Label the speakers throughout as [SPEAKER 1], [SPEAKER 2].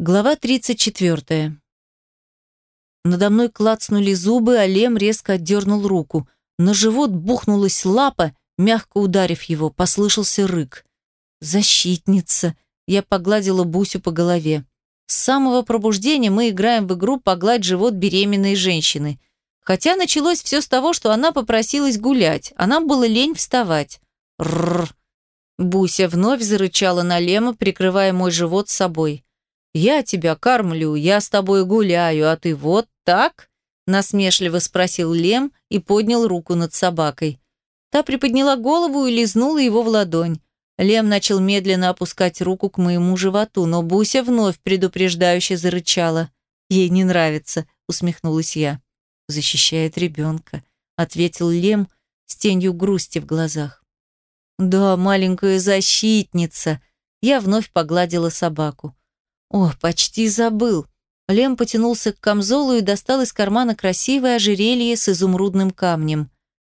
[SPEAKER 1] Глава 34. Надо мной клацнули зубы, а Лем резко отдернул руку. На живот бухнулась лапа, мягко ударив его, послышался рык. «Защитница!» Я погладила Бусю по голове. С самого пробуждения мы играем в игру «Погладь живот беременной женщины». Хотя началось все с того, что она попросилась гулять, а нам было лень вставать. Рррр. Буся вновь зарычала на Лема, прикрывая мой живот собой. «Я тебя кормлю, я с тобой гуляю, а ты вот так?» Насмешливо спросил Лем и поднял руку над собакой. Та приподняла голову и лизнула его в ладонь. Лем начал медленно опускать руку к моему животу, но Буся вновь предупреждающе зарычала. «Ей не нравится», — усмехнулась я. «Защищает ребенка», — ответил Лем с тенью грусти в глазах. «Да, маленькая защитница», — я вновь погладила собаку. О, почти забыл. Лем потянулся к камзолу и достал из кармана красивое ожерелье с изумрудным камнем.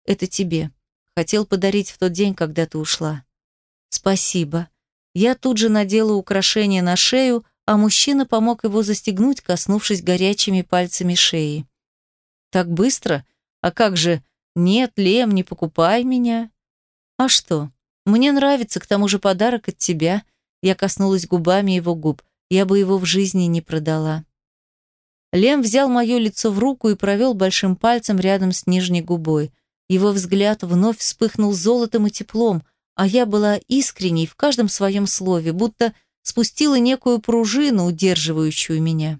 [SPEAKER 1] Это тебе. Хотел подарить в тот день, когда ты ушла. Спасибо. Я тут же надела украшение на шею, а мужчина помог его застегнуть, коснувшись горячими пальцами шеи. Так быстро? А как же? Нет, Лем, не покупай меня. А что? Мне нравится, к тому же подарок от тебя. Я коснулась губами его губ я бы его в жизни не продала. Лем взял мое лицо в руку и провел большим пальцем рядом с нижней губой. Его взгляд вновь вспыхнул золотом и теплом, а я была искренней в каждом своем слове, будто спустила некую пружину, удерживающую меня.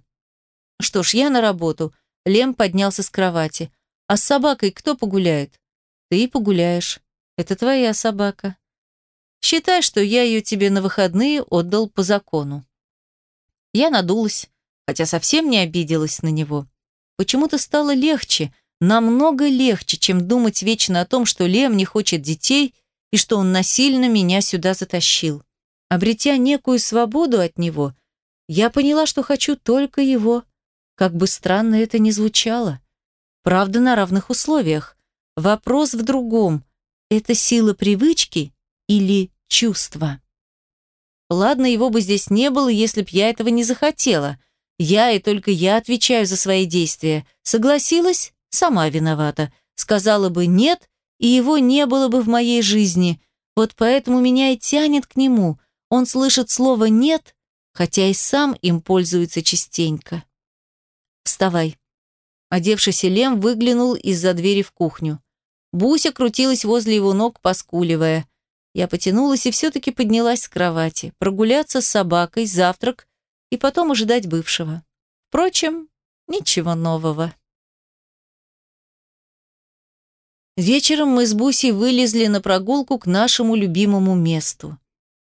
[SPEAKER 1] Что ж, я на работу. Лем поднялся с кровати. А с собакой кто погуляет? Ты погуляешь. Это твоя собака. Считай, что я ее тебе на выходные отдал по закону. Я надулась, хотя совсем не обиделась на него. Почему-то стало легче, намного легче, чем думать вечно о том, что Лем не хочет детей и что он насильно меня сюда затащил. Обретя некую свободу от него, я поняла, что хочу только его. Как бы странно это ни звучало. Правда, на равных условиях. Вопрос в другом. Это сила привычки или чувства? Ладно, его бы здесь не было, если б я этого не захотела. Я и только я отвечаю за свои действия. Согласилась? Сама виновата. Сказала бы «нет», и его не было бы в моей жизни. Вот поэтому меня и тянет к нему. Он слышит слово «нет», хотя и сам им пользуется частенько. «Вставай». Одевшийся Лем выглянул из-за двери в кухню. Буся крутилась возле его ног, поскуливая. Я потянулась и все-таки поднялась с кровати. Прогуляться с собакой, завтрак и потом ожидать бывшего. Впрочем, ничего нового. Вечером мы с Бусей вылезли на прогулку к нашему любимому месту.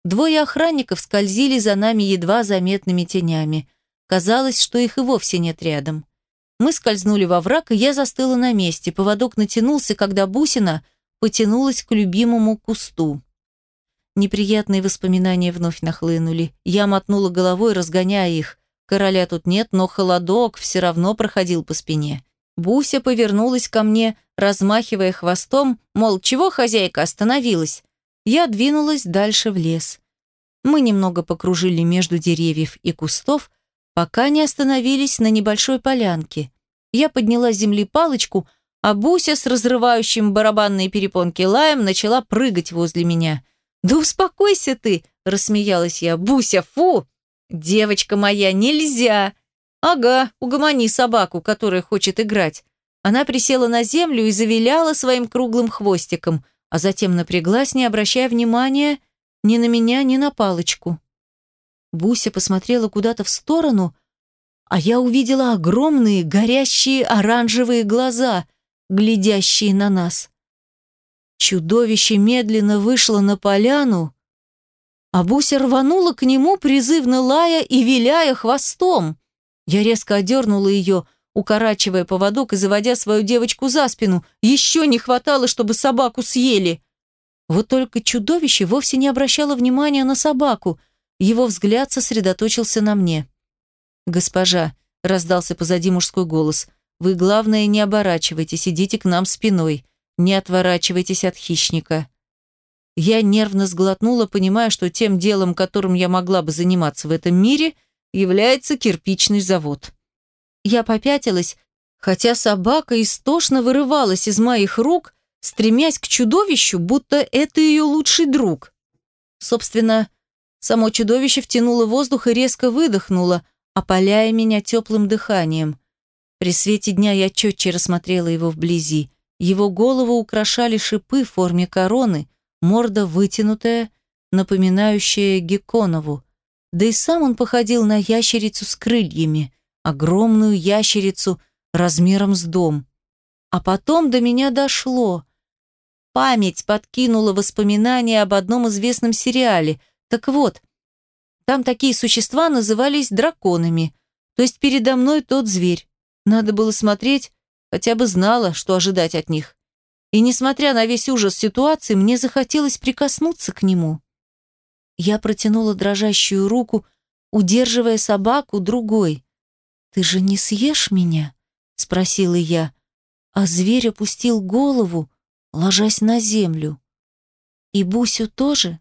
[SPEAKER 1] Двое охранников скользили за нами едва заметными тенями. Казалось, что их и вовсе нет рядом. Мы скользнули во враг, и я застыла на месте. Поводок натянулся, когда бусина потянулась к любимому кусту. Неприятные воспоминания вновь нахлынули. Я мотнула головой, разгоняя их. Короля тут нет, но холодок все равно проходил по спине. Буся повернулась ко мне, размахивая хвостом, мол, чего хозяйка остановилась? Я двинулась дальше в лес. Мы немного покружили между деревьев и кустов, пока не остановились на небольшой полянке. Я подняла с земли палочку, а Буся с разрывающим барабанные перепонки лаем начала прыгать возле меня – «Да успокойся ты!» – рассмеялась я. «Буся, фу! Девочка моя, нельзя!» «Ага, угомони собаку, которая хочет играть». Она присела на землю и завиляла своим круглым хвостиком, а затем напряглась, не обращая внимания ни на меня, ни на палочку. Буся посмотрела куда-то в сторону, а я увидела огромные горящие оранжевые глаза, глядящие на нас. Чудовище медленно вышло на поляну, а Буся рванула к нему, призывно лая и виляя хвостом. Я резко одернула ее, укорачивая поводок и заводя свою девочку за спину. Еще не хватало, чтобы собаку съели. Вот только чудовище вовсе не обращало внимания на собаку. Его взгляд сосредоточился на мне. «Госпожа», — раздался позади мужской голос, — «вы, главное, не оборачивайтесь, идите к нам спиной. Не отворачивайтесь от хищника. Я нервно сглотнула, понимая, что тем делом, которым я могла бы заниматься в этом мире, является кирпичный завод. Я попятилась, хотя собака истошно вырывалась из моих рук, стремясь к чудовищу, будто это ее лучший друг. Собственно, само чудовище втянуло воздух и резко выдохнуло, опаляя меня теплым дыханием. При свете дня я четче рассмотрела его вблизи. Его голову украшали шипы в форме короны, морда вытянутая, напоминающая гекконову. Да и сам он походил на ящерицу с крыльями, огромную ящерицу размером с дом. А потом до меня дошло. Память подкинула воспоминания об одном известном сериале. Так вот, там такие существа назывались драконами, то есть передо мной тот зверь. Надо было смотреть, хотя бы знала, что ожидать от них. И несмотря на весь ужас ситуации, мне захотелось прикоснуться к нему. Я протянула дрожащую руку, удерживая собаку другой. «Ты же не съешь меня?» — спросила я. А зверь опустил голову, ложась на землю. «И Бусю тоже?»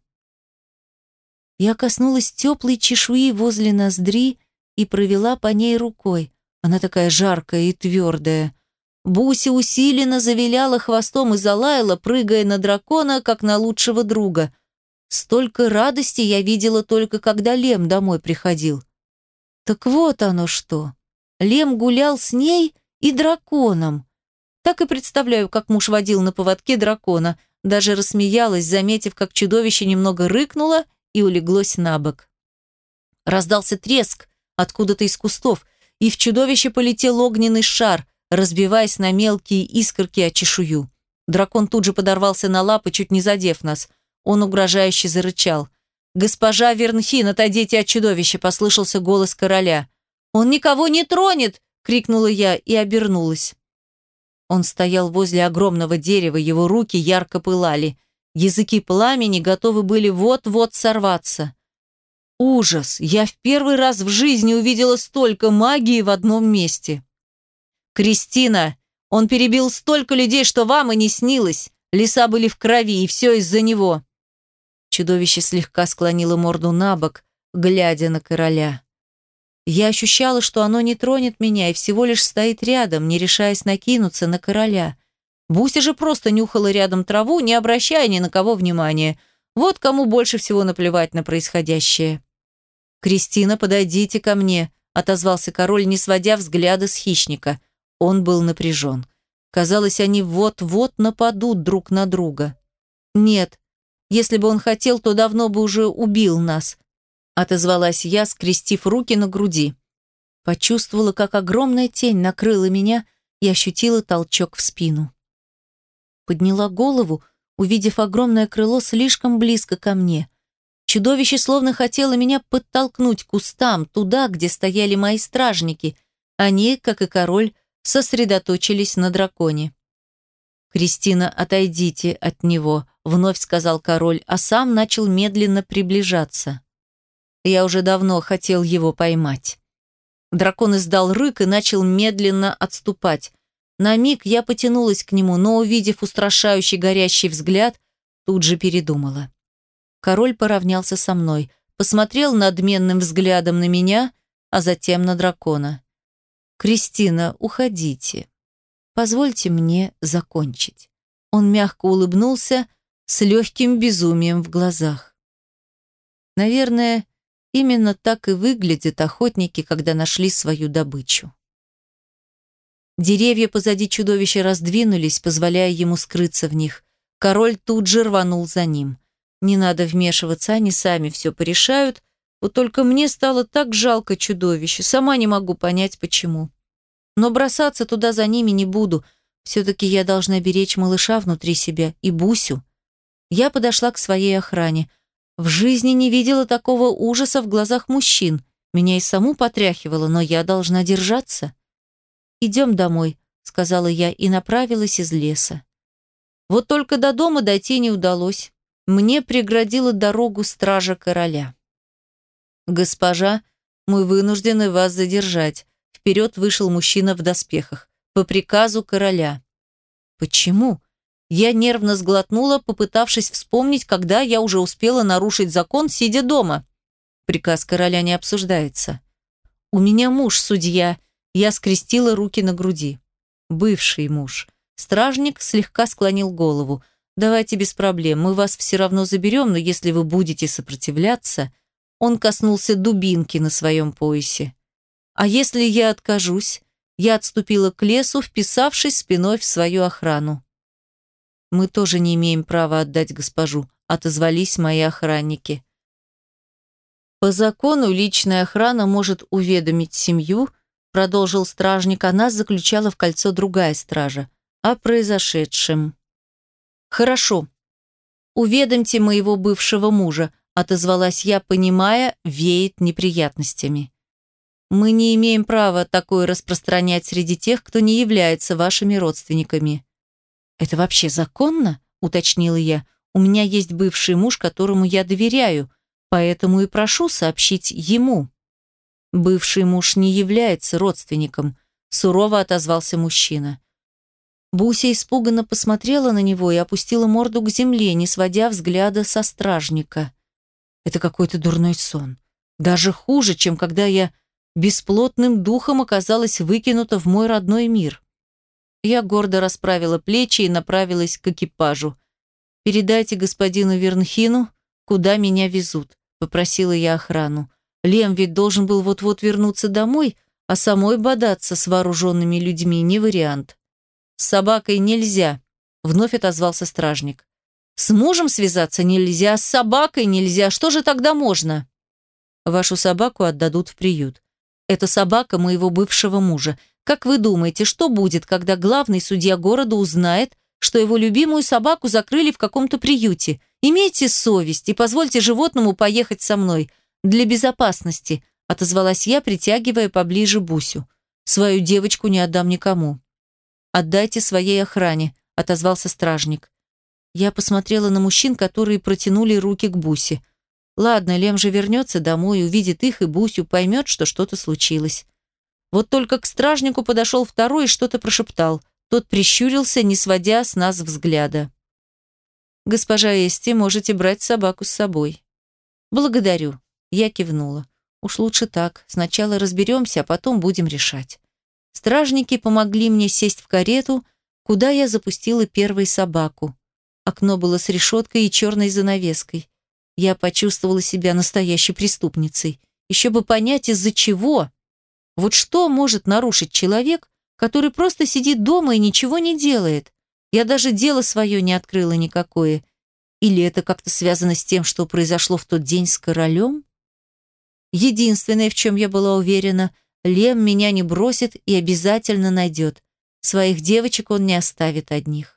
[SPEAKER 1] Я коснулась теплой чешуи возле ноздри и провела по ней рукой. Она такая жаркая и твердая. Буся усиленно завиляла хвостом и залаяла, прыгая на дракона, как на лучшего друга. Столько радости я видела только, когда Лем домой приходил. Так вот оно что. Лем гулял с ней и драконом. Так и представляю, как муж водил на поводке дракона. Даже рассмеялась, заметив, как чудовище немного рыкнуло и улеглось на бок. Раздался треск откуда-то из кустов, и в чудовище полетел огненный шар, разбиваясь на мелкие искорки о чешую. Дракон тут же подорвался на лапы, чуть не задев нас. Он угрожающе зарычал. «Госпожа Вернхин, отойдите от чудовища!» – послышался голос короля. «Он никого не тронет!» – крикнула я и обернулась. Он стоял возле огромного дерева, его руки ярко пылали. Языки пламени готовы были вот-вот сорваться. Ужас! Я в первый раз в жизни увидела столько магии в одном месте. «Кристина! Он перебил столько людей, что вам и не снилось. Леса были в крови, и все из-за него». Чудовище слегка склонило морду на бок, глядя на короля. Я ощущала, что оно не тронет меня и всего лишь стоит рядом, не решаясь накинуться на короля. Буся же просто нюхала рядом траву, не обращая ни на кого внимания. Вот кому больше всего наплевать на происходящее. «Кристина, подойдите ко мне», — отозвался король, не сводя взгляда с хищника. Он был напряжен. Казалось, они вот-вот нападут друг на друга. «Нет, если бы он хотел, то давно бы уже убил нас», отозвалась я, скрестив руки на груди. Почувствовала, как огромная тень накрыла меня и ощутила толчок в спину. Подняла голову, увидев огромное крыло слишком близко ко мне. Чудовище словно хотело меня подтолкнуть к кустам, туда, где стояли мои стражники. Они, как и король, сосредоточились на драконе. «Кристина, отойдите от него», — вновь сказал король, а сам начал медленно приближаться. Я уже давно хотел его поймать. Дракон издал рык и начал медленно отступать. На миг я потянулась к нему, но, увидев устрашающий горящий взгляд, тут же передумала. Король поравнялся со мной, посмотрел надменным взглядом на меня, а затем на дракона. «Кристина, уходите. Позвольте мне закончить». Он мягко улыбнулся с легким безумием в глазах. Наверное, Именно так и выглядят охотники, когда нашли свою добычу. Деревья позади чудовища раздвинулись, позволяя ему скрыться в них. Король тут же рванул за ним. Не надо вмешиваться, они сами все порешают. Вот только мне стало так жалко чудовище, сама не могу понять, почему. Но бросаться туда за ними не буду. Все-таки я должна беречь малыша внутри себя и Бусю. Я подошла к своей охране. В жизни не видела такого ужаса в глазах мужчин. Меня и саму потряхивало, но я должна держаться. «Идем домой», — сказала я и направилась из леса. Вот только до дома дойти не удалось. Мне преградила дорогу стража короля. «Госпожа, мы вынуждены вас задержать». Вперед вышел мужчина в доспехах. По приказу короля. «Почему?» Я нервно сглотнула, попытавшись вспомнить, когда я уже успела нарушить закон, сидя дома. Приказ короля не обсуждается. У меня муж судья. Я скрестила руки на груди. Бывший муж. Стражник слегка склонил голову. Давайте без проблем, мы вас все равно заберем, но если вы будете сопротивляться... Он коснулся дубинки на своем поясе. А если я откажусь? Я отступила к лесу, вписавшись спиной в свою охрану. Мы тоже не имеем права отдать госпожу, отозвались мои охранники. По закону личная охрана может уведомить семью, продолжил стражник, а нас заключала в кольцо другая стража, о произошедшем. Хорошо. Уведомьте моего бывшего мужа, отозвалась я, понимая, веет неприятностями. Мы не имеем права такое распространять среди тех, кто не является вашими родственниками. Это вообще законно? уточнила я. У меня есть бывший муж, которому я доверяю поэтому и прошу сообщить ему. Бывший муж не является родственником, сурово отозвался мужчина. Буся испуганно посмотрела на него и опустила морду к земле, не сводя взгляда со стражника. Это какой-то дурной сон. Даже хуже, чем когда я бесплотным духом оказалась выкинута в мой родной мир. Я гордо расправила плечи и направилась к экипажу. «Передайте господину Вернхину, куда меня везут попросила я охрану. Лем ведь должен был вот-вот вернуться домой, а самой бодаться с вооруженными людьми не вариант. С собакой нельзя, вновь отозвался стражник. С мужем связаться нельзя, с собакой нельзя, что же тогда можно? Вашу собаку отдадут в приют. Это собака моего бывшего мужа. Как вы думаете, что будет, когда главный судья города узнает, что его любимую собаку закрыли в каком-то приюте? Имейте совесть и позвольте животному поехать со мной. Для безопасности», – отозвалась я, притягивая поближе Бусю. «Свою девочку не отдам никому». «Отдайте своей охране», – отозвался стражник. Я посмотрела на мужчин, которые протянули руки к Бусе. Ладно, Лем же вернется домой, увидит их и Бусю, поймет, что что-то случилось. Вот только к стражнику подошел второй и что-то прошептал. Тот прищурился, не сводя с нас взгляда. «Госпожа Эсти, можете брать собаку с собой». «Благодарю», – я кивнула. «Уж лучше так. Сначала разберемся, а потом будем решать». Стражники помогли мне сесть в карету, куда я запустила первой собаку. Окно было с решеткой и черной занавеской. Я почувствовала себя настоящей преступницей. Еще бы понять, из-за чего. Вот что может нарушить человек, который просто сидит дома и ничего не делает? Я даже дело свое не открыла никакое. Или это как-то связано с тем, что произошло в тот день с королем? Единственное, в чем я была уверена, Лем меня не бросит и обязательно найдет. Своих девочек он не оставит одних.